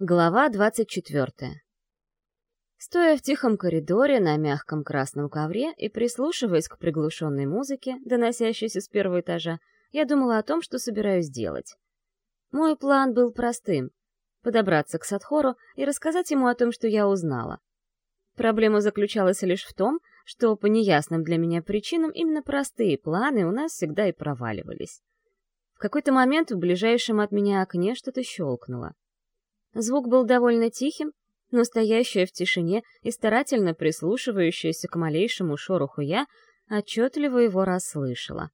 Глава 24. Стоя в тихом коридоре на мягком красном ковре и прислушиваясь к приглушенной музыке, доносящейся с первого этажа, я думала о том, что собираюсь делать. Мой план был простым — подобраться к Садхору и рассказать ему о том, что я узнала. Проблема заключалась лишь в том, что по неясным для меня причинам именно простые планы у нас всегда и проваливались. В какой-то момент в ближайшем от меня окне что-то щелкнуло. Звук был довольно тихим, но стоящая в тишине и старательно прислушивающаяся к малейшему шороху я отчетливо его расслышала.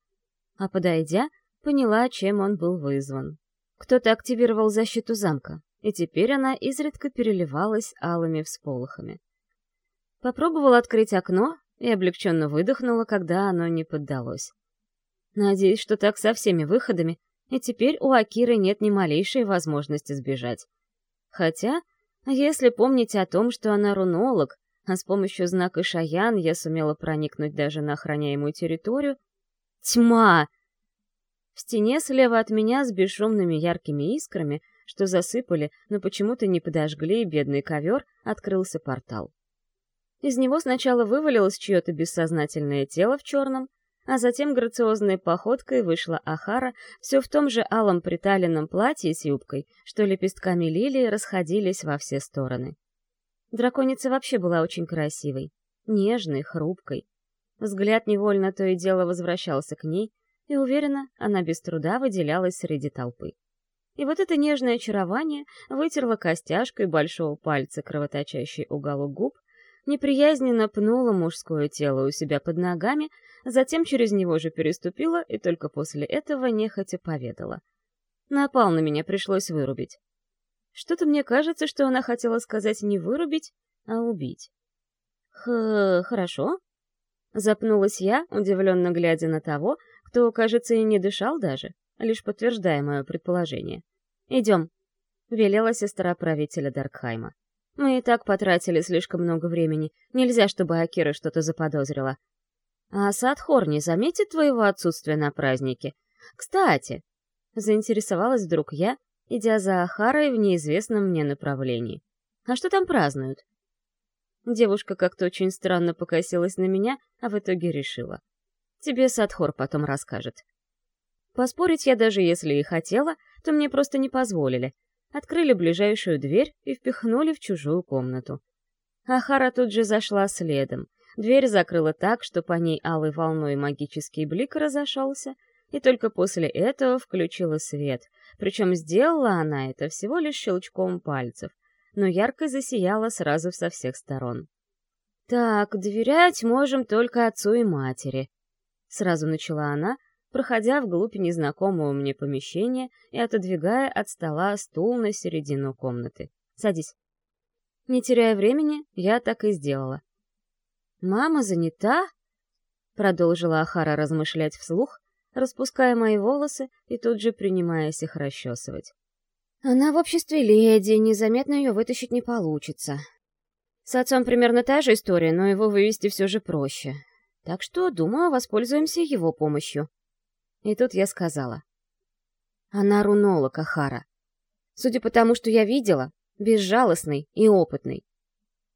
А подойдя, поняла, чем он был вызван. Кто-то активировал защиту замка, и теперь она изредка переливалась алыми всполохами. Попробовала открыть окно и облегченно выдохнула, когда оно не поддалось. Надеюсь, что так со всеми выходами, и теперь у Акиры нет ни малейшей возможности сбежать. Хотя, если помните о том, что она рунолог, а с помощью знака Шаян я сумела проникнуть даже на охраняемую территорию... Тьма! В стене слева от меня с бесшумными яркими искрами, что засыпали, но почему-то не подожгли бедный ковер, открылся портал. Из него сначала вывалилось чье-то бессознательное тело в черном, а затем грациозной походкой вышла Ахара все в том же алом приталенном платье с юбкой, что лепестками лилии расходились во все стороны. Драконица вообще была очень красивой, нежной, хрупкой. Взгляд невольно то и дело возвращался к ней, и, уверена, она без труда выделялась среди толпы. И вот это нежное очарование вытерла костяшкой большого пальца кровоточащий уголок губ, неприязненно пнула мужское тело у себя под ногами, затем через него же переступила и только после этого нехотя поведала. Напал на меня, пришлось вырубить. Что-то мне кажется, что она хотела сказать не вырубить, а убить. Х, хорошо. Запнулась я, удивленно глядя на того, кто, кажется, и не дышал даже, лишь подтверждая мое предположение. «Идем», — велела сестра правителя Даркхайма. «Мы и так потратили слишком много времени. Нельзя, чтобы Акира что-то заподозрила. А Садхор не заметит твоего отсутствия на празднике? Кстати, заинтересовалась вдруг я, идя за Ахарой в неизвестном мне направлении. А что там празднуют? Девушка как-то очень странно покосилась на меня, а в итоге решила. Тебе Садхор потом расскажет. Поспорить я даже если и хотела, то мне просто не позволили. Открыли ближайшую дверь и впихнули в чужую комнату. Ахара тут же зашла следом — Дверь закрыла так, что по ней алой волной магический блик разошелся, и только после этого включила свет. Причем сделала она это всего лишь щелчком пальцев, но ярко засияла сразу со всех сторон. «Так, доверять можем только отцу и матери», — сразу начала она, проходя вглубь незнакомого мне помещения и отодвигая от стола стул на середину комнаты. «Садись». Не теряя времени, я так и сделала. «Мама занята?» — продолжила Ахара размышлять вслух, распуская мои волосы и тут же принимаясь их расчесывать. «Она в обществе леди, незаметно ее вытащить не получится. С отцом примерно та же история, но его вывести все же проще. Так что, думаю, воспользуемся его помощью». И тут я сказала. Она рунолог, Ахара. Судя по тому, что я видела, безжалостный и опытный.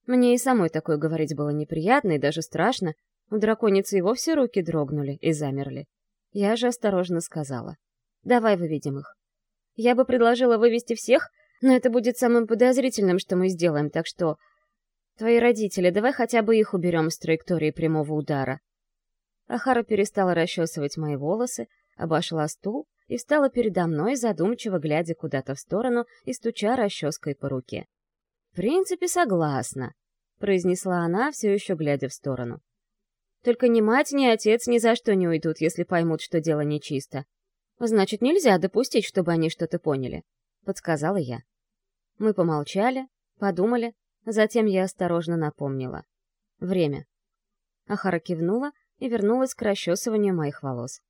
Мне и самой такое говорить было неприятно и даже страшно. У драконицы и вовсе руки дрогнули и замерли. Я же осторожно сказала. «Давай выведем их. Я бы предложила вывести всех, но это будет самым подозрительным, что мы сделаем, так что... Твои родители, давай хотя бы их уберем с траектории прямого удара». Ахара перестала расчесывать мои волосы, обошла стул и встала передо мной, задумчиво глядя куда-то в сторону и стуча расческой по руке. «В принципе, согласна», — произнесла она, все еще глядя в сторону. «Только ни мать, ни отец ни за что не уйдут, если поймут, что дело нечисто. Значит, нельзя допустить, чтобы они что-то поняли», — подсказала я. Мы помолчали, подумали, затем я осторожно напомнила. «Время». Ахара кивнула и вернулась к расчесыванию моих волос.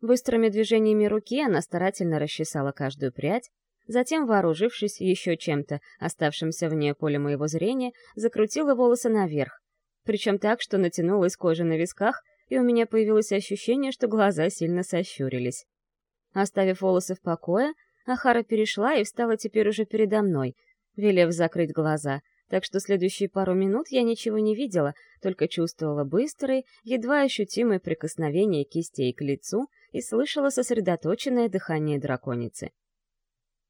Быстрыми движениями руки она старательно расчесала каждую прядь, Затем, вооружившись еще чем-то, оставшимся вне поля моего зрения, закрутила волосы наверх, причем так, что натянулась кожа на висках, и у меня появилось ощущение, что глаза сильно сощурились. Оставив волосы в покое, Ахара перешла и встала теперь уже передо мной, велев закрыть глаза, так что следующие пару минут я ничего не видела, только чувствовала быстрые, едва ощутимые прикосновения кистей к лицу и слышала сосредоточенное дыхание драконицы.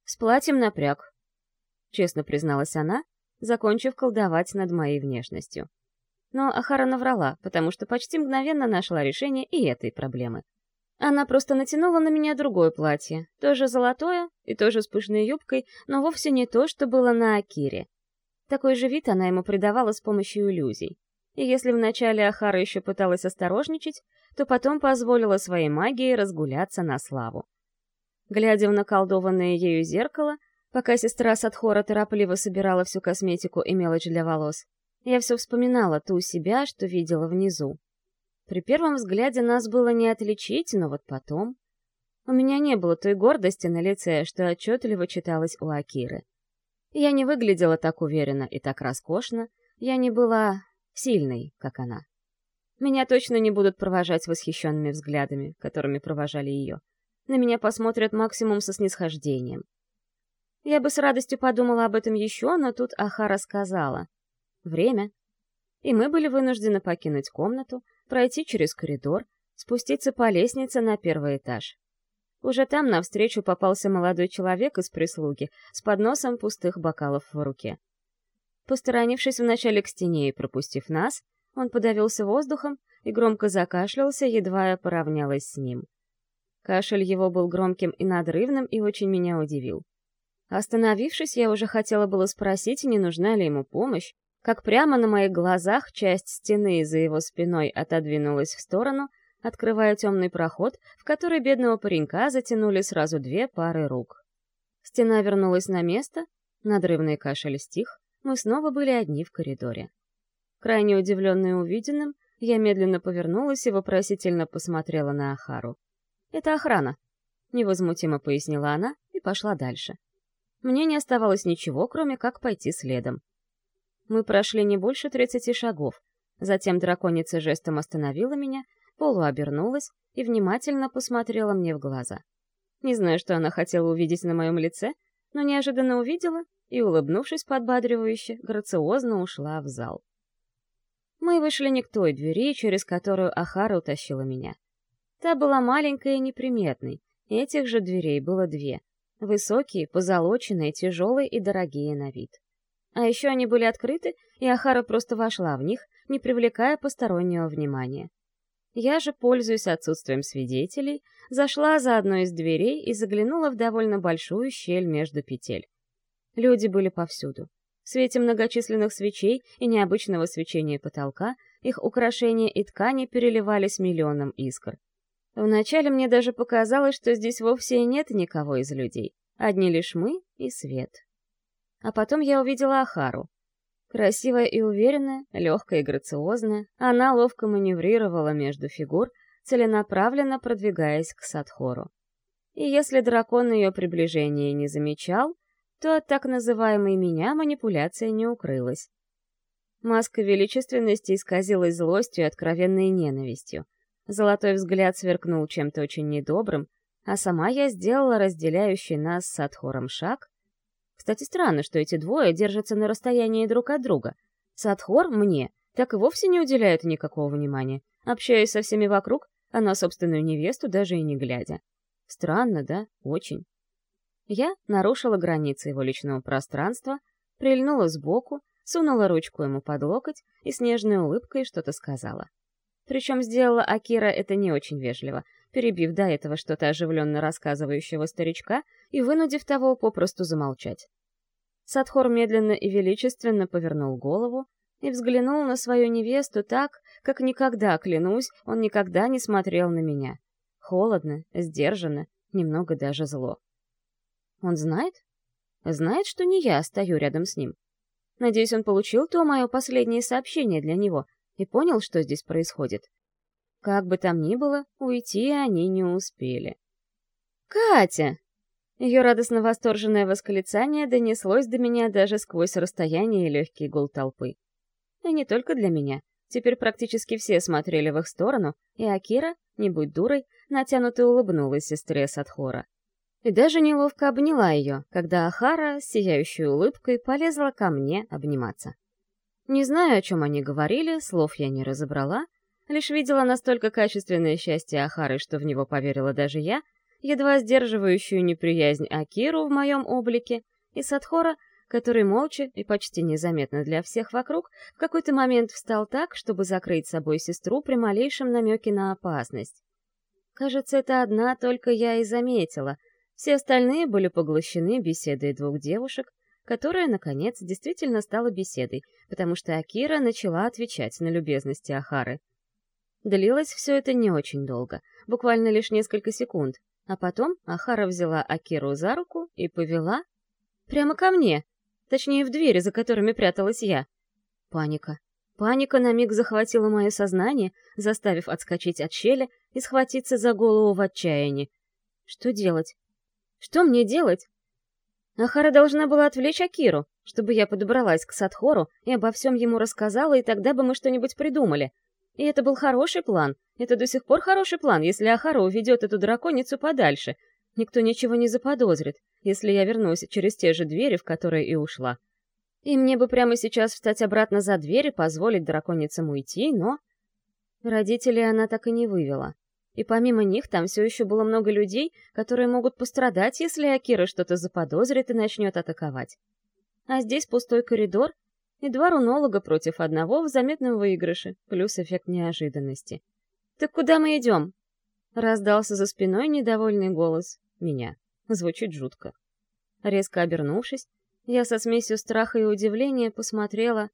«С платьем напряг», — честно призналась она, закончив колдовать над моей внешностью. Но Ахара наврала, потому что почти мгновенно нашла решение и этой проблемы. Она просто натянула на меня другое платье, тоже золотое и тоже с пышной юбкой, но вовсе не то, что было на Акире. Такой же вид она ему придавала с помощью иллюзий. И если вначале Ахара еще пыталась осторожничать, то потом позволила своей магии разгуляться на славу. Глядя в наколдованное ею зеркало, пока сестра Садхора торопливо собирала всю косметику и мелочь для волос, я все вспоминала ту себя, что видела внизу. При первом взгляде нас было не отличить, но вот потом... У меня не было той гордости на лице, что отчетливо читалось у Акиры. Я не выглядела так уверенно и так роскошно, я не была сильной, как она. Меня точно не будут провожать восхищенными взглядами, которыми провожали ее. На меня посмотрят максимум со снисхождением. Я бы с радостью подумала об этом еще, но тут Ахара сказала. Время. И мы были вынуждены покинуть комнату, пройти через коридор, спуститься по лестнице на первый этаж. Уже там навстречу попался молодой человек из прислуги с подносом пустых бокалов в руке. Посторонившись вначале к стене и пропустив нас, он подавился воздухом и громко закашлялся, едва я поравнялась с ним. Кашель его был громким и надрывным и очень меня удивил. Остановившись, я уже хотела было спросить, не нужна ли ему помощь, как прямо на моих глазах часть стены за его спиной отодвинулась в сторону, открывая темный проход, в который бедного паренька затянули сразу две пары рук. Стена вернулась на место, надрывный кашель стих, мы снова были одни в коридоре. Крайне удивленная увиденным, я медленно повернулась и вопросительно посмотрела на Ахару. «Это охрана», — невозмутимо пояснила она и пошла дальше. Мне не оставалось ничего, кроме как пойти следом. Мы прошли не больше тридцати шагов. Затем драконица жестом остановила меня полуобернулась и внимательно посмотрела мне в глаза. Не знаю, что она хотела увидеть на моем лице, но неожиданно увидела и, улыбнувшись подбадривающе, грациозно ушла в зал. Мы вышли не к той двери, через которую Ахара утащила меня. Та была маленькая и неприметной, этих же дверей было две. Высокие, позолоченные, тяжелые и дорогие на вид. А еще они были открыты, и Ахара просто вошла в них, не привлекая постороннего внимания. Я же, пользуясь отсутствием свидетелей, зашла за одной из дверей и заглянула в довольно большую щель между петель. Люди были повсюду. В свете многочисленных свечей и необычного свечения потолка их украшения и ткани переливались миллионом искр. Вначале мне даже показалось, что здесь вовсе и нет никого из людей, одни лишь мы и свет. А потом я увидела Ахару. Красивая и уверенная, легкая и грациозная, она ловко маневрировала между фигур, целенаправленно продвигаясь к Садхору. И если дракон ее приближения не замечал, то от так называемой меня манипуляция не укрылась. Маска величественности исказилась злостью и откровенной ненавистью. Золотой взгляд сверкнул чем-то очень недобрым, а сама я сделала разделяющий нас с Садхором шаг кстати, странно, что эти двое держатся на расстоянии друг от друга. Садхор мне так и вовсе не уделяет никакого внимания, общаясь со всеми вокруг, а на собственную невесту даже и не глядя. Странно, да? Очень. Я нарушила границы его личного пространства, прильнула сбоку, сунула ручку ему под локоть и с нежной улыбкой что-то сказала. Причем сделала Акира это не очень вежливо, перебив до этого что-то оживленно рассказывающего старичка и вынудив того попросту замолчать. Садхор медленно и величественно повернул голову и взглянул на свою невесту так, как никогда, клянусь, он никогда не смотрел на меня. Холодно, сдержанно, немного даже зло. Он знает? Знает, что не я стою рядом с ним. Надеюсь, он получил то мое последнее сообщение для него и понял, что здесь происходит. Как бы там ни было, уйти они не успели. «Катя!» Ее радостно восторженное восклицание донеслось до меня даже сквозь расстояние и легкий гул толпы. И не только для меня. Теперь практически все смотрели в их сторону, и Акира, не будь дурой, натянуто улыбнулась сестре Садхора. И даже неловко обняла ее, когда Ахара сияющей улыбкой полезла ко мне обниматься. Не знаю, о чем они говорили, слов я не разобрала, лишь видела настолько качественное счастье Ахары, что в него поверила даже я, едва сдерживающую неприязнь Акиру в моем облике, и Садхора, который молча и почти незаметно для всех вокруг в какой-то момент встал так, чтобы закрыть собой сестру при малейшем намеке на опасность. Кажется, это одна только я и заметила. Все остальные были поглощены беседой двух девушек, которая, наконец, действительно стала беседой, потому что Акира начала отвечать на любезности Ахары. Длилось все это не очень долго, буквально лишь несколько секунд, а потом Ахара взяла Акиру за руку и повела прямо ко мне, точнее, в двери, за которыми пряталась я. Паника. Паника на миг захватила мое сознание, заставив отскочить от щели и схватиться за голову в отчаянии. Что делать? Что мне делать? Ахара должна была отвлечь Акиру, чтобы я подобралась к Садхору и обо всем ему рассказала, и тогда бы мы что-нибудь придумали. И это был хороший план. Это до сих пор хороший план, если Ахара уведет эту драконицу подальше. Никто ничего не заподозрит, если я вернусь через те же двери, в которые и ушла. И мне бы прямо сейчас встать обратно за дверь и позволить драконицам уйти, но... Родителей она так и не вывела. И помимо них там все еще было много людей, которые могут пострадать, если Акира что-то заподозрит и начнет атаковать. А здесь пустой коридор, и два рунолога против одного в заметном выигрыше, плюс эффект неожиданности. «Так куда мы идем?» Раздался за спиной недовольный голос. Меня. Звучит жутко. Резко обернувшись, я со смесью страха и удивления посмотрела...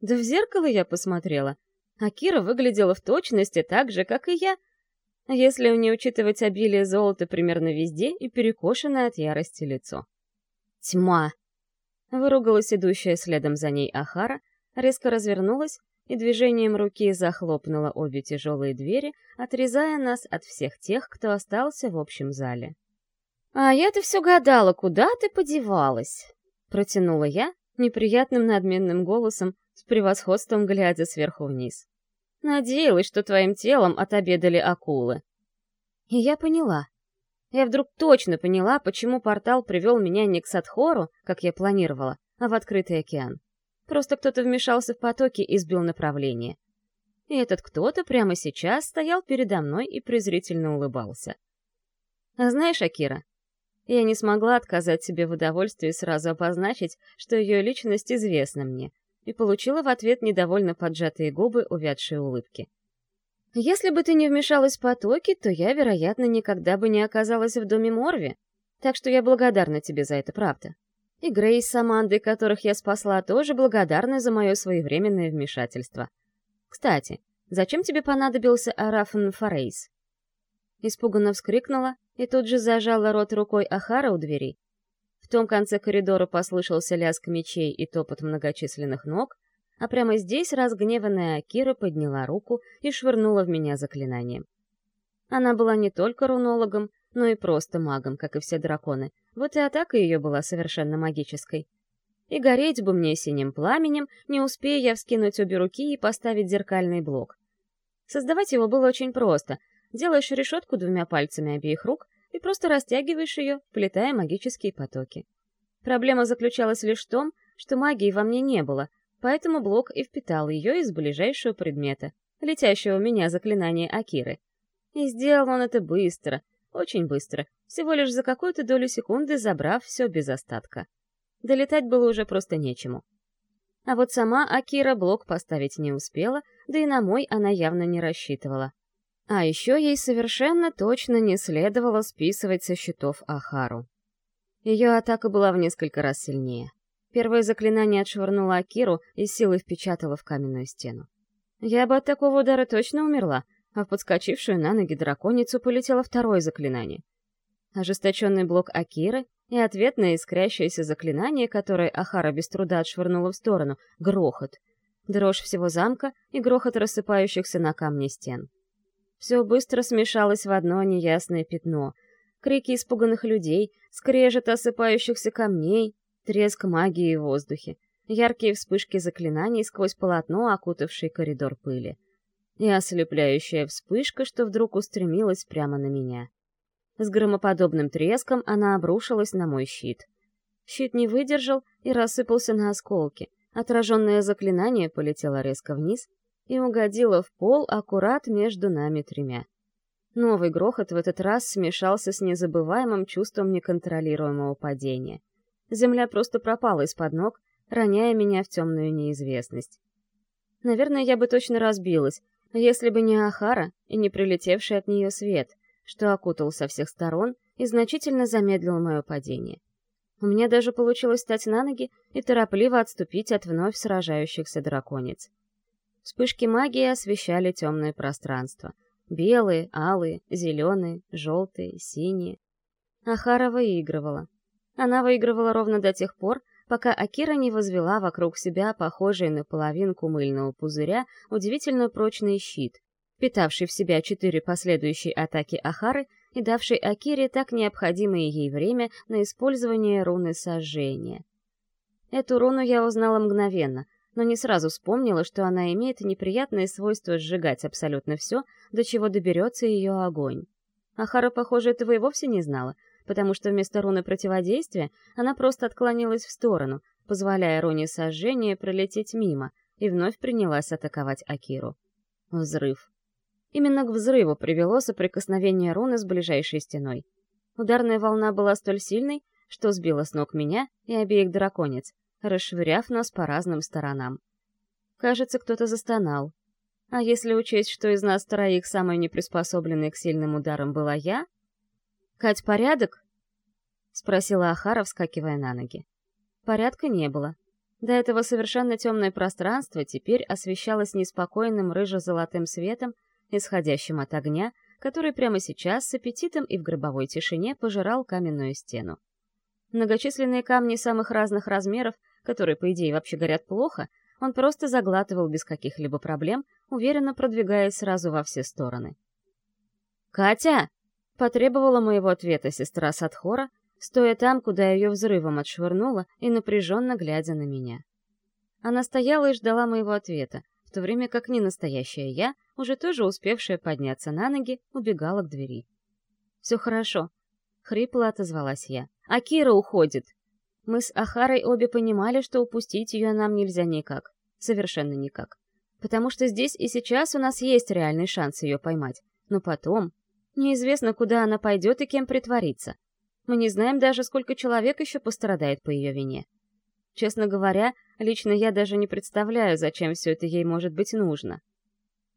Да в зеркало я посмотрела. А Кира выглядела в точности так же, как и я, если не учитывать обилие золота примерно везде и перекошенное от ярости лицо. «Тьма!» Выругалась идущая следом за ней Ахара, резко развернулась и движением руки захлопнула обе тяжелые двери, отрезая нас от всех тех, кто остался в общем зале. «А я-то все гадала, куда ты подевалась?» Протянула я неприятным надменным голосом, с превосходством глядя сверху вниз. «Надеялась, что твоим телом отобедали акулы». И я поняла. Я вдруг точно поняла, почему портал привел меня не к Садхору, как я планировала, а в открытый океан. Просто кто-то вмешался в потоки и сбил направление. И этот кто-то прямо сейчас стоял передо мной и презрительно улыбался. А знаешь, Акира, я не смогла отказать себе в удовольствии сразу обозначить, что ее личность известна мне, и получила в ответ недовольно поджатые губы увядшие улыбки. Если бы ты не вмешалась в потоки, то я, вероятно, никогда бы не оказалась в доме Морви. Так что я благодарна тебе за это, правда. И Грейс с Амандой, которых я спасла, тоже благодарны за мое своевременное вмешательство. Кстати, зачем тебе понадобился Арафан Форейс? Испуганно вскрикнула и тут же зажала рот рукой Ахара у двери. В том конце коридора послышался лязг мечей и топот многочисленных ног, а прямо здесь разгневанная Акира подняла руку и швырнула в меня заклинанием. Она была не только рунологом, но и просто магом, как и все драконы. Вот и атака ее была совершенно магической. И гореть бы мне синим пламенем, не успея я вскинуть обе руки и поставить зеркальный блок. Создавать его было очень просто. Делаешь решетку двумя пальцами обеих рук и просто растягиваешь ее, вплетая магические потоки. Проблема заключалась лишь в том, что магии во мне не было — поэтому блок и впитал ее из ближайшего предмета, летящего у меня заклинания Акиры. И сделал он это быстро, очень быстро, всего лишь за какую-то долю секунды забрав все без остатка. Долетать было уже просто нечему. А вот сама Акира блок поставить не успела, да и на мой она явно не рассчитывала. А еще ей совершенно точно не следовало списывать со счетов Ахару. Ее атака была в несколько раз сильнее. Первое заклинание отшвырнуло Акиру и силой впечатало в каменную стену. Я бы от такого удара точно умерла, а в подскочившую на ноги драконицу полетело второе заклинание. Ожесточенный блок Акиры и ответное искрящееся заклинание, которое Ахара без труда отшвырнула в сторону — грохот. Дрожь всего замка и грохот рассыпающихся на камне стен. Все быстро смешалось в одно неясное пятно. Крики испуганных людей, скрежет осыпающихся камней, треск магии в воздухе, яркие вспышки заклинаний сквозь полотно, окутавший коридор пыли. И ослепляющая вспышка, что вдруг устремилась прямо на меня. С громоподобным треском она обрушилась на мой щит. Щит не выдержал и рассыпался на осколки. Отраженное заклинание полетело резко вниз и угодило в пол аккурат между нами тремя. Новый грохот в этот раз смешался с незабываемым чувством неконтролируемого падения. Земля просто пропала из-под ног, роняя меня в темную неизвестность. Наверное, я бы точно разбилась, если бы не Ахара и не прилетевший от нее свет что окутал со всех сторон и значительно замедлил мое падение. У меня даже получилось встать на ноги и торопливо отступить от вновь сражающихся драконец. Вспышки магии освещали темное пространство. Белые, алые, зеленые, желтые, синие. Ахара выигрывала. Она выигрывала ровно до тех пор, пока Акира не возвела вокруг себя похожий на половинку мыльного пузыря удивительно прочный щит, впитавший в себя четыре последующие атаки Ахары и давший Акире так необходимое ей время на использование руны сожжения. Эту руну я узнала мгновенно, но не сразу вспомнила, что она имеет неприятное свойство сжигать абсолютно все, до чего доберется ее огонь. Ахара, похоже, этого и вовсе не знала, потому что вместо руны противодействия она просто отклонилась в сторону, позволяя руне сожжения пролететь мимо, и вновь принялась атаковать Акиру. Взрыв. Именно к взрыву привело соприкосновение руны с ближайшей стеной. Ударная волна была столь сильной, что сбила с ног меня и обеих драконец, расшвыряв нас по разным сторонам. Кажется, кто-то застонал. А если учесть, что из нас троих самой неприспособленной к сильным ударам была я? «Кать, порядок?» — спросила Ахара, вскакивая на ноги. Порядка не было. До этого совершенно темное пространство теперь освещалось неспокойным рыжо-золотым светом, исходящим от огня, который прямо сейчас с аппетитом и в гробовой тишине пожирал каменную стену. Многочисленные камни самых разных размеров, которые, по идее, вообще горят плохо, он просто заглатывал без каких-либо проблем, уверенно продвигаясь сразу во все стороны. «Катя!» — потребовала моего ответа сестра Садхора, стоя там, куда ее взрывом отшвырнула и напряженно глядя на меня. Она стояла и ждала моего ответа, в то время как ненастоящая я, уже тоже успевшая подняться на ноги, убегала к двери. «Все хорошо», — хрипло отозвалась я. «А Кира уходит!» Мы с Ахарой обе понимали, что упустить ее нам нельзя никак. Совершенно никак. Потому что здесь и сейчас у нас есть реальный шанс ее поймать. Но потом... Неизвестно, куда она пойдет и кем притворится. Мы не знаем даже, сколько человек еще пострадает по ее вине. Честно говоря, лично я даже не представляю, зачем все это ей может быть нужно.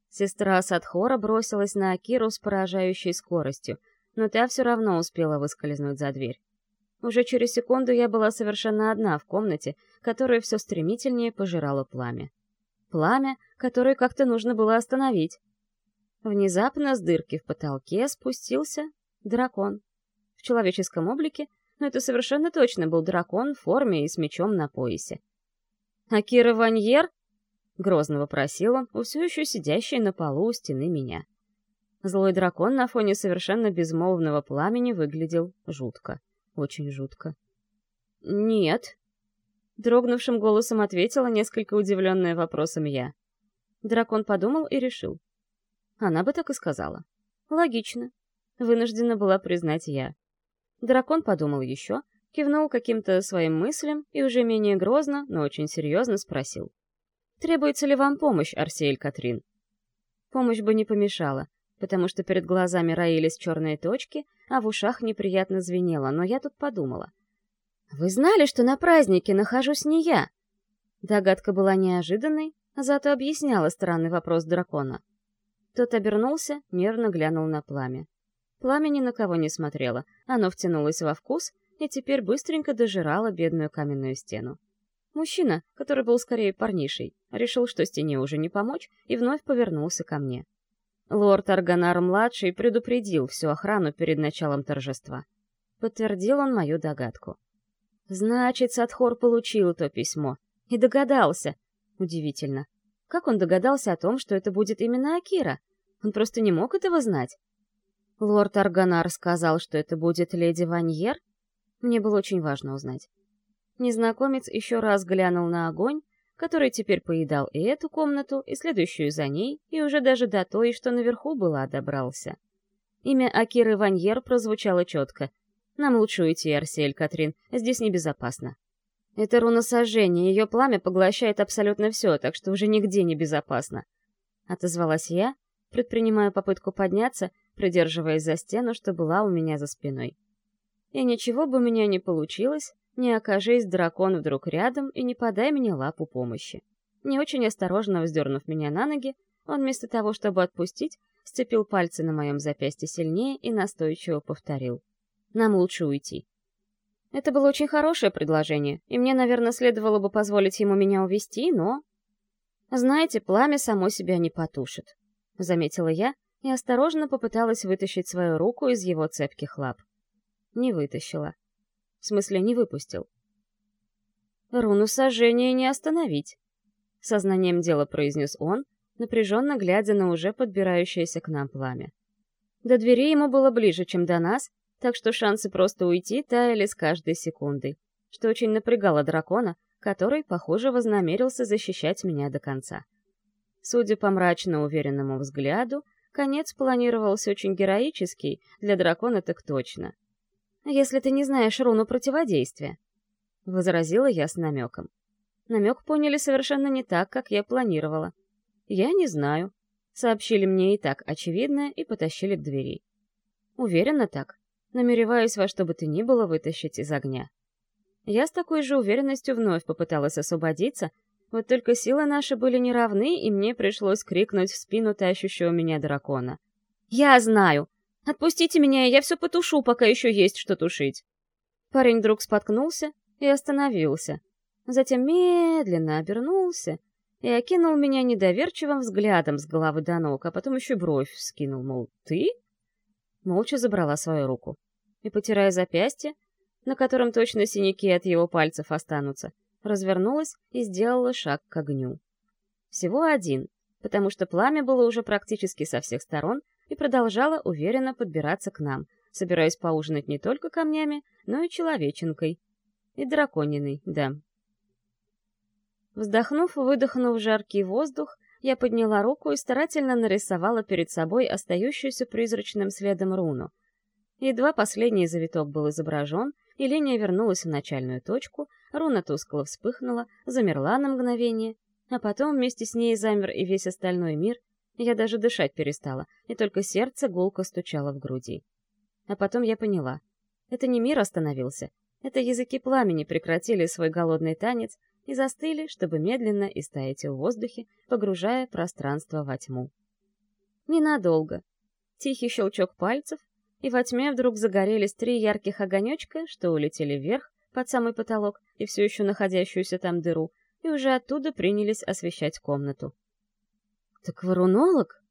Сестра Садхора бросилась на Акиру с поражающей скоростью, но та все равно успела выскользнуть за дверь. Уже через секунду я была совершенно одна в комнате, которая все стремительнее пожирала пламя. Пламя, которое как-то нужно было остановить. Внезапно с дырки в потолке спустился дракон. В человеческом облике но это совершенно точно был дракон в форме и с мечом на поясе. «А Кира Ваньер?» — грозно вопросил он, все еще сидящей на полу у стены меня. Злой дракон на фоне совершенно безмолвного пламени выглядел жутко. Очень жутко. «Нет», — дрогнувшим голосом ответила несколько удивленная вопросом я. Дракон подумал и решил. Она бы так и сказала. «Логично», — вынуждена была признать я. Дракон подумал еще, кивнул каким-то своим мыслям и уже менее грозно, но очень серьезно спросил. «Требуется ли вам помощь, Арсеэль Катрин?» Помощь бы не помешала, потому что перед глазами роились черные точки, а в ушах неприятно звенело, но я тут подумала. «Вы знали, что на празднике нахожусь не я?» Догадка была неожиданной, зато объясняла странный вопрос дракона. Тот обернулся, нервно глянул на пламя. Пламя ни на кого не смотрело, оно втянулось во вкус и теперь быстренько дожирало бедную каменную стену. Мужчина, который был скорее парнишей, решил, что стене уже не помочь, и вновь повернулся ко мне. Лорд Арганар-младший предупредил всю охрану перед началом торжества. Подтвердил он мою догадку. Значит, Садхор получил то письмо. И догадался. Удивительно. Как он догадался о том, что это будет именно Акира? Он просто не мог этого знать. Лорд Арганар сказал, что это будет леди Ваньер? Мне было очень важно узнать. Незнакомец еще раз глянул на огонь, который теперь поедал и эту комнату, и следующую за ней, и уже даже до той, что наверху была, добрался. Имя Акиры Ваньер прозвучало четко. «Нам лучше уйти, Арсель, Катрин, здесь небезопасно». Это руна сожжения, ее пламя поглощает абсолютно все, так что уже нигде не безопасно. Отозвалась я, предпринимая попытку подняться, придерживаясь за стену, что была у меня за спиной. И ничего бы у меня не получилось, не окажись дракон вдруг рядом и не подай мне лапу помощи. Не очень осторожно вздернув меня на ноги, он вместо того, чтобы отпустить, сцепил пальцы на моем запястье сильнее и настойчиво повторил. «Нам лучше уйти». Это было очень хорошее предложение, и мне, наверное, следовало бы позволить ему меня увести, но... Знаете, пламя само себя не потушит, — заметила я и осторожно попыталась вытащить свою руку из его цепких лап. Не вытащила. В смысле, не выпустил. «Руну сожжения не остановить», — сознанием дела произнес он, напряженно глядя на уже подбирающееся к нам пламя. До двери ему было ближе, чем до нас, так что шансы просто уйти таяли с каждой секундой, что очень напрягало дракона, который, похоже, вознамерился защищать меня до конца. Судя по мрачно уверенному взгляду, конец планировался очень героический, для дракона так точно. «Если ты не знаешь руну противодействия», — возразила я с намеком. Намек поняли совершенно не так, как я планировала. «Я не знаю», — сообщили мне и так очевидное и потащили к двери. Уверена так, намереваясь во что бы то ни было вытащить из огня. Я с такой же уверенностью вновь попыталась освободиться, вот только силы наши были неравны, и мне пришлось крикнуть в спину тащущего меня дракона. «Я знаю! Отпустите меня, я все потушу, пока еще есть что тушить!» Парень вдруг споткнулся и остановился. Затем медленно обернулся и окинул меня недоверчивым взглядом с головы до ног, а потом еще бровь вскинул, мол, «Ты?» Молча забрала свою руку и, потирая запястье, на котором точно синяки от его пальцев останутся, развернулась и сделала шаг к огню. Всего один, потому что пламя было уже практически со всех сторон и продолжало уверенно подбираться к нам, собираясь поужинать не только камнями, но и человеченкой. И дракониной, да. Вздохнув, выдохнув жаркий воздух, я подняла руку и старательно нарисовала перед собой остающуюся призрачным следом руну — Едва последний завиток был изображен, и линия вернулась в начальную точку, руна тускло вспыхнула, замерла на мгновение, а потом вместе с ней замер и весь остальной мир, я даже дышать перестала, и только сердце гулко стучало в груди. А потом я поняла. Это не мир остановился, это языки пламени прекратили свой голодный танец и застыли, чтобы медленно истаять в воздухе, погружая пространство во тьму. Ненадолго. Тихий щелчок пальцев, и во тьме вдруг загорелись три ярких огонечка, что улетели вверх, под самый потолок и все еще находящуюся там дыру, и уже оттуда принялись освещать комнату. «Так варунолог?»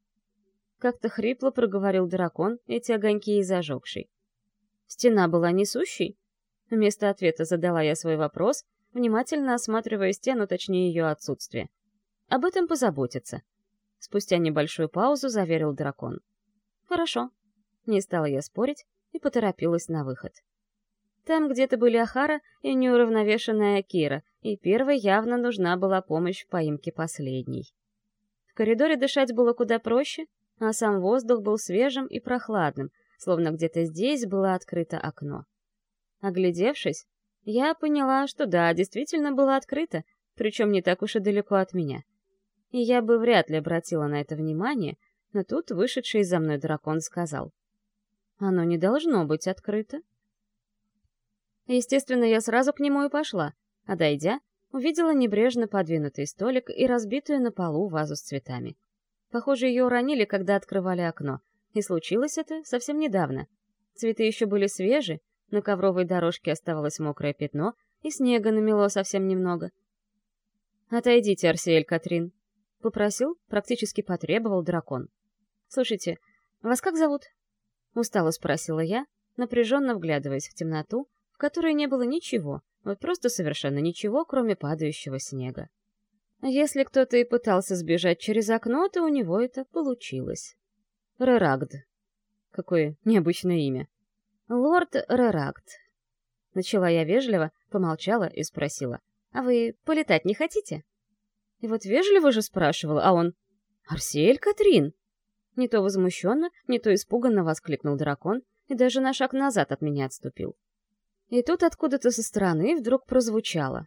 Как-то хрипло проговорил дракон, эти огоньки и зажегший. «Стена была несущей?» Вместо ответа задала я свой вопрос, внимательно осматривая стену, точнее ее отсутствие. «Об этом позаботиться». Спустя небольшую паузу заверил дракон. «Хорошо, не стала я спорить и поторопилась на выход. Там где-то были Ахара и неуравновешенная Кира, и первой явно нужна была помощь в поимке последней. В коридоре дышать было куда проще, а сам воздух был свежим и прохладным, словно где-то здесь было открыто окно. Оглядевшись, я поняла, что да, действительно было открыто, причем не так уж и далеко от меня. И я бы вряд ли обратила на это внимание, но тут вышедший за мной дракон сказал. Оно не должно быть открыто. Естественно, я сразу к нему и пошла, а дойдя, увидела небрежно подвинутый столик и разбитую на полу вазу с цветами. Похоже, ее уронили, когда открывали окно, и случилось это совсем недавно. Цветы еще были свежи, на ковровой дорожке оставалось мокрое пятно, и снега намело совсем немного. «Отойдите, Арсиэль Катрин», — попросил, практически потребовал дракон. «Слушайте, вас как зовут?» Устало спросила я, напряженно вглядываясь в темноту, в которой не было ничего, вот просто совершенно ничего, кроме падающего снега. Если кто-то и пытался сбежать через окно, то у него это получилось. Рерагд. Какое необычное имя. Лорд Рерагд. Начала я вежливо, помолчала и спросила. «А вы полетать не хотите?» И вот вежливо же спрашивала, а он... «Арсиэль Катрин!» Не то возмущенно, не то испуганно воскликнул дракон и даже на шаг назад от меня отступил. И тут откуда-то со стороны вдруг прозвучало.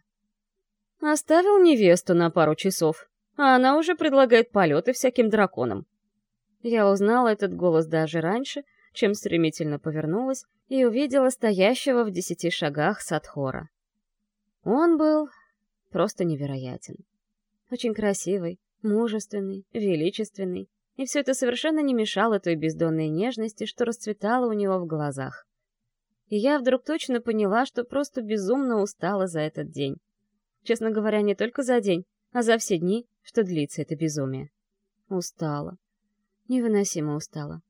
«Оставил невесту на пару часов, а она уже предлагает полеты всяким драконам». Я узнала этот голос даже раньше, чем стремительно повернулась и увидела стоящего в десяти шагах Садхора. Он был просто невероятен. Очень красивый, мужественный, величественный, и все это совершенно не мешало той бездонной нежности, что расцветала у него в глазах. И я вдруг точно поняла, что просто безумно устала за этот день. Честно говоря, не только за день, а за все дни, что длится это безумие. Устала. Невыносимо устала.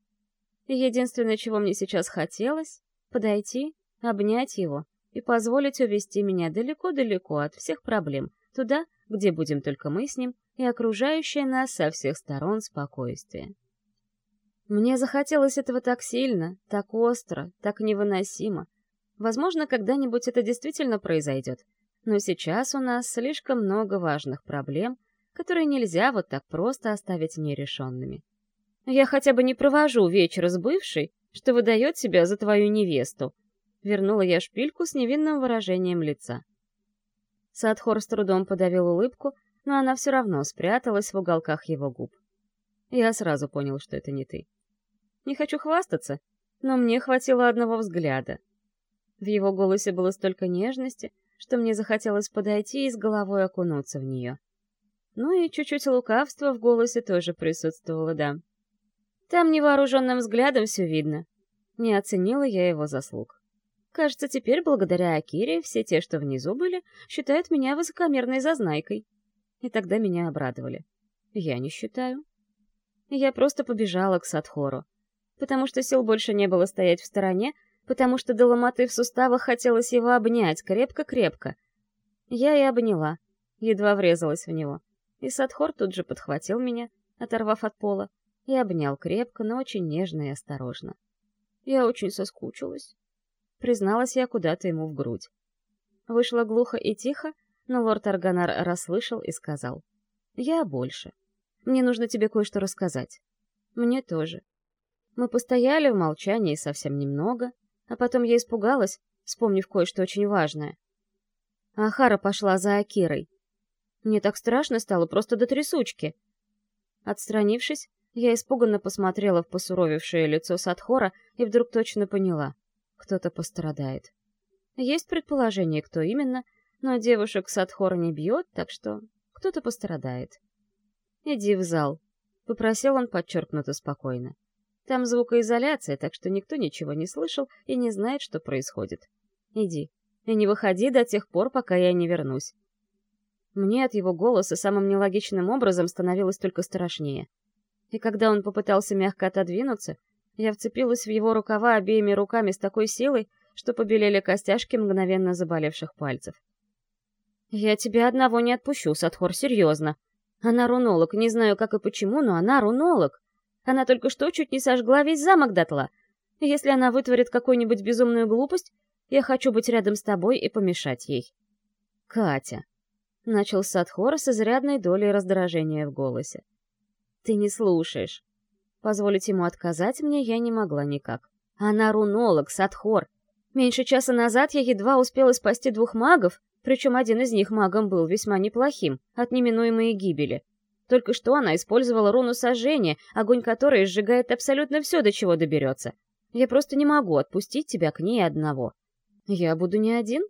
И единственное, чего мне сейчас хотелось — подойти, обнять его и позволить увести меня далеко-далеко от всех проблем, туда, где будем только мы с ним и окружающее нас со всех сторон спокойствие. Мне захотелось этого так сильно, так остро, так невыносимо. Возможно, когда-нибудь это действительно произойдет, но сейчас у нас слишком много важных проблем, которые нельзя вот так просто оставить нерешенными. Я хотя бы не провожу вечер с бывшей, что выдает себя за твою невесту. Вернула я шпильку с невинным выражением лица. Садхор с трудом подавил улыбку, но она все равно спряталась в уголках его губ. Я сразу понял, что это не ты. Не хочу хвастаться, но мне хватило одного взгляда. В его голосе было столько нежности, что мне захотелось подойти и с головой окунуться в нее. Ну и чуть-чуть лукавства в голосе тоже присутствовало, да. Там невооруженным взглядом все видно. Не оценила я его заслуг. Кажется, теперь, благодаря Акире, все те, что внизу были, считают меня высокомерной зазнайкой и тогда меня обрадовали. Я не считаю. Я просто побежала к Садхору, потому что сил больше не было стоять в стороне, потому что до ломоты в суставах хотелось его обнять крепко-крепко. Я и обняла, едва врезалась в него. И Садхор тут же подхватил меня, оторвав от пола, и обнял крепко, но очень нежно и осторожно. Я очень соскучилась. Призналась я куда-то ему в грудь. Вышло глухо и тихо, но лорд Арганар расслышал и сказал. «Я больше. Мне нужно тебе кое-что рассказать». «Мне тоже». Мы постояли в молчании совсем немного, а потом я испугалась, вспомнив кое-что очень важное. Ахара пошла за Акирой. Мне так страшно стало, просто до трясучки. Отстранившись, я испуганно посмотрела в посуровевшее лицо Садхора и вдруг точно поняла — кто-то пострадает. Есть предположение, кто именно — но девушек Садхор не бьет, так что кто-то пострадает. «Иди в зал», — попросил он подчеркнуто спокойно. «Там звукоизоляция, так что никто ничего не слышал и не знает, что происходит. Иди, и не выходи до тех пор, пока я не вернусь». Мне от его голоса самым нелогичным образом становилось только страшнее. И когда он попытался мягко отодвинуться, я вцепилась в его рукава обеими руками с такой силой, что побелели костяшки мгновенно заболевших пальцев. «Я тебя одного не отпущу, Садхор, серьезно. Она рунолог, не знаю как и почему, но она рунолог. Она только что чуть не сожгла весь замок дотла. Если она вытворит какую-нибудь безумную глупость, я хочу быть рядом с тобой и помешать ей». «Катя», — начал Садхор с изрядной долей раздражения в голосе. «Ты не слушаешь. Позволить ему отказать мне я не могла никак. Она рунолог, Садхор. Меньше часа назад я едва успела спасти двух магов, причем один из них магом был весьма неплохим, от неминуемой гибели. Только что она использовала руну сожжения, огонь которой сжигает абсолютно все, до чего доберется. Я просто не могу отпустить тебя к ней одного. Я буду не один?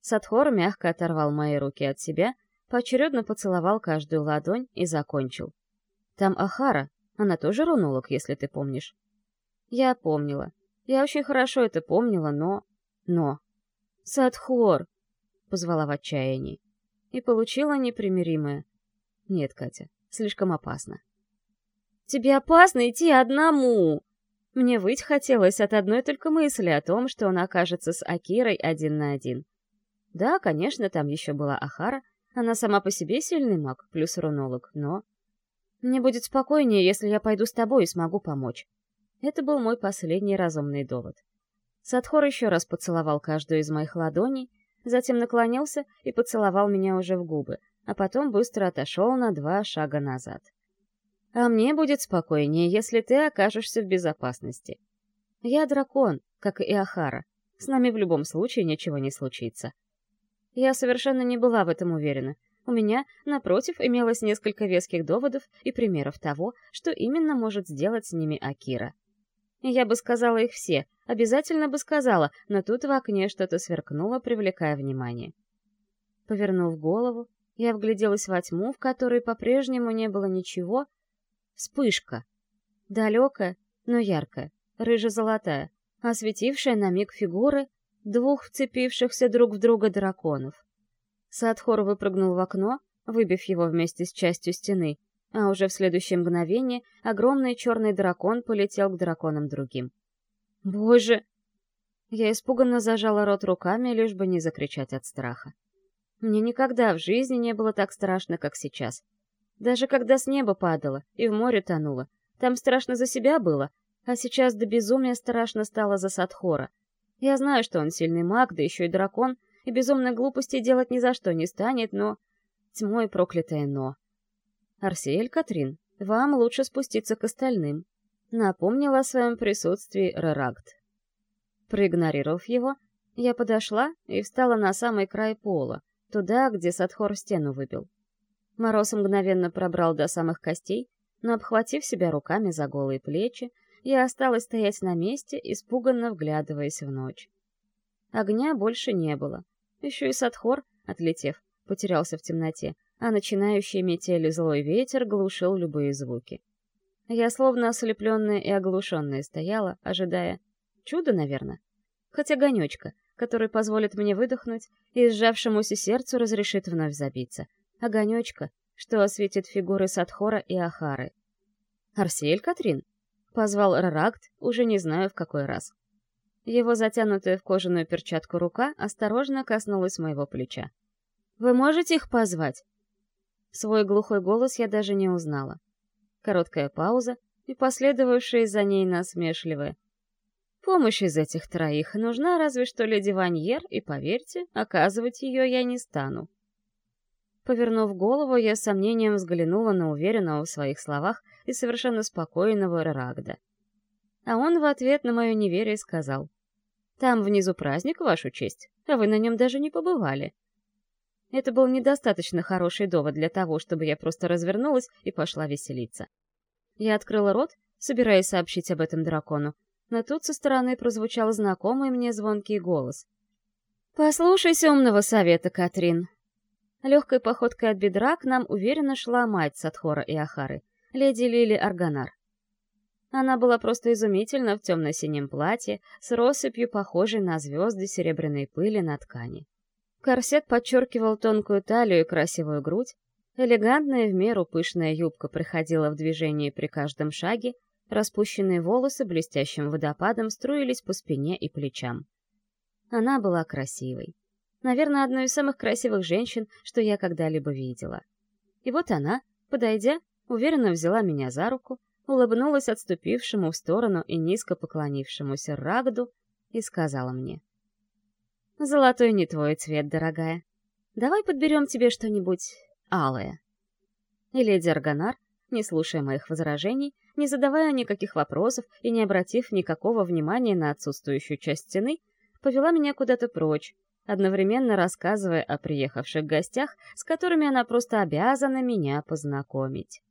Садхор мягко оторвал мои руки от себя, поочередно поцеловал каждую ладонь и закончил. Там Ахара, она тоже рунулок, если ты помнишь. Я помнила. Я очень хорошо это помнила, но... Но... Садхор! Позвала в отчаянии. И получила непримиримое. Нет, Катя, слишком опасно. Тебе опасно идти одному! Мне выть хотелось от одной только мысли о том, что он окажется с Акирой один на один. Да, конечно, там еще была Ахара, она сама по себе сильный маг, плюс рунолог, но... Мне будет спокойнее, если я пойду с тобой и смогу помочь. Это был мой последний разумный довод. Садхор еще раз поцеловал каждую из моих ладоней, затем наклонился и поцеловал меня уже в губы, а потом быстро отошел на два шага назад. А мне будет спокойнее, если ты окажешься в безопасности. Я дракон, как и Ахара. С нами в любом случае ничего не случится. Я совершенно не была в этом уверена. У меня, напротив, имелось несколько веских доводов и примеров того, что именно может сделать с ними Акира. Я бы сказала их все, обязательно бы сказала, но тут в окне что-то сверкнуло, привлекая внимание. Повернув голову, я вгляделась во тьму, в которой по-прежнему не было ничего. Вспышка. Далекая, но яркая, рыже-золотая, осветившая на миг фигуры двух вцепившихся друг в друга драконов. Садхор выпрыгнул в окно, выбив его вместе с частью стены, а уже в следующее мгновение огромный черный дракон полетел к драконам другим. «Боже!» Я испуганно зажала рот руками, лишь бы не закричать от страха. Мне никогда в жизни не было так страшно, как сейчас. Даже когда с неба падало и в море тонуло, там страшно за себя было, а сейчас до безумия страшно стало за Садхора. Я знаю, что он сильный маг, да еще и дракон, и безумной глупости делать ни за что не станет, но... Тьмой проклятое «но». «Арсиэль Катрин, вам лучше спуститься к остальным», — напомнила о своем присутствии Рерагд. Проигнорировав его, я подошла и встала на самый край пола, туда, где Садхор стену выбил. Мороз мгновенно пробрал до самых костей, но, обхватив себя руками за голые плечи, я осталась стоять на месте, испуганно вглядываясь в ночь. Огня больше не было. Еще и Садхор, отлетев, потерялся в темноте, а начинающий метели злой ветер глушил любые звуки. Я словно ослепленная и оглушенная стояла, ожидая... Чудо, наверное. Хоть огонечка, который позволит мне выдохнуть и сжавшемуся сердцу разрешит вновь забиться. Огонечка, что осветит фигуры Садхора и Ахары. «Арсиэль, Катрин?» — позвал Раракт, уже не знаю в какой раз. Его затянутая в кожаную перчатку рука осторожно коснулась моего плеча. «Вы можете их позвать?» Свой глухой голос я даже не узнала. Короткая пауза и последовавшая за ней насмешливая. Помощь из этих троих нужна разве что леди Ваньер, и, поверьте, оказывать ее я не стану. Повернув голову, я с сомнением взглянула на уверенного в своих словах и совершенно спокойного Рарагда. А он в ответ на мое неверие сказал, «Там внизу праздник, вашу честь, а вы на нем даже не побывали. Это был недостаточно хороший довод для того, чтобы я просто развернулась и пошла веселиться. Я открыла рот, собираясь сообщить об этом дракону, но тут со стороны прозвучал знакомый мне звонкий голос. «Послушайся умного совета, Катрин!» Легкой походкой от бедра к нам уверенно шла мать Садхора и Ахары, леди Лили Арганар. Она была просто изумительна в темно-синем платье с россыпью, похожей на звезды серебряной пыли на ткани. Корсет подчеркивал тонкую талию и красивую грудь, элегантная в меру пышная юбка приходила в движение при каждом шаге, распущенные волосы блестящим водопадом струились по спине и плечам. Она была красивой. Наверное, одной из самых красивых женщин, что я когда-либо видела. И вот она, подойдя, уверенно взяла меня за руку, улыбнулась отступившему в сторону и низко поклонившемуся Рагду и сказала мне — Золотой не твой цвет, дорогая. Давай подберем тебе что-нибудь алое. И леди Арганар, не слушая моих возражений, не задавая никаких вопросов и не обратив никакого внимания на отсутствующую часть стены, повела меня куда-то прочь, одновременно рассказывая о приехавших гостях, с которыми она просто обязана меня познакомить.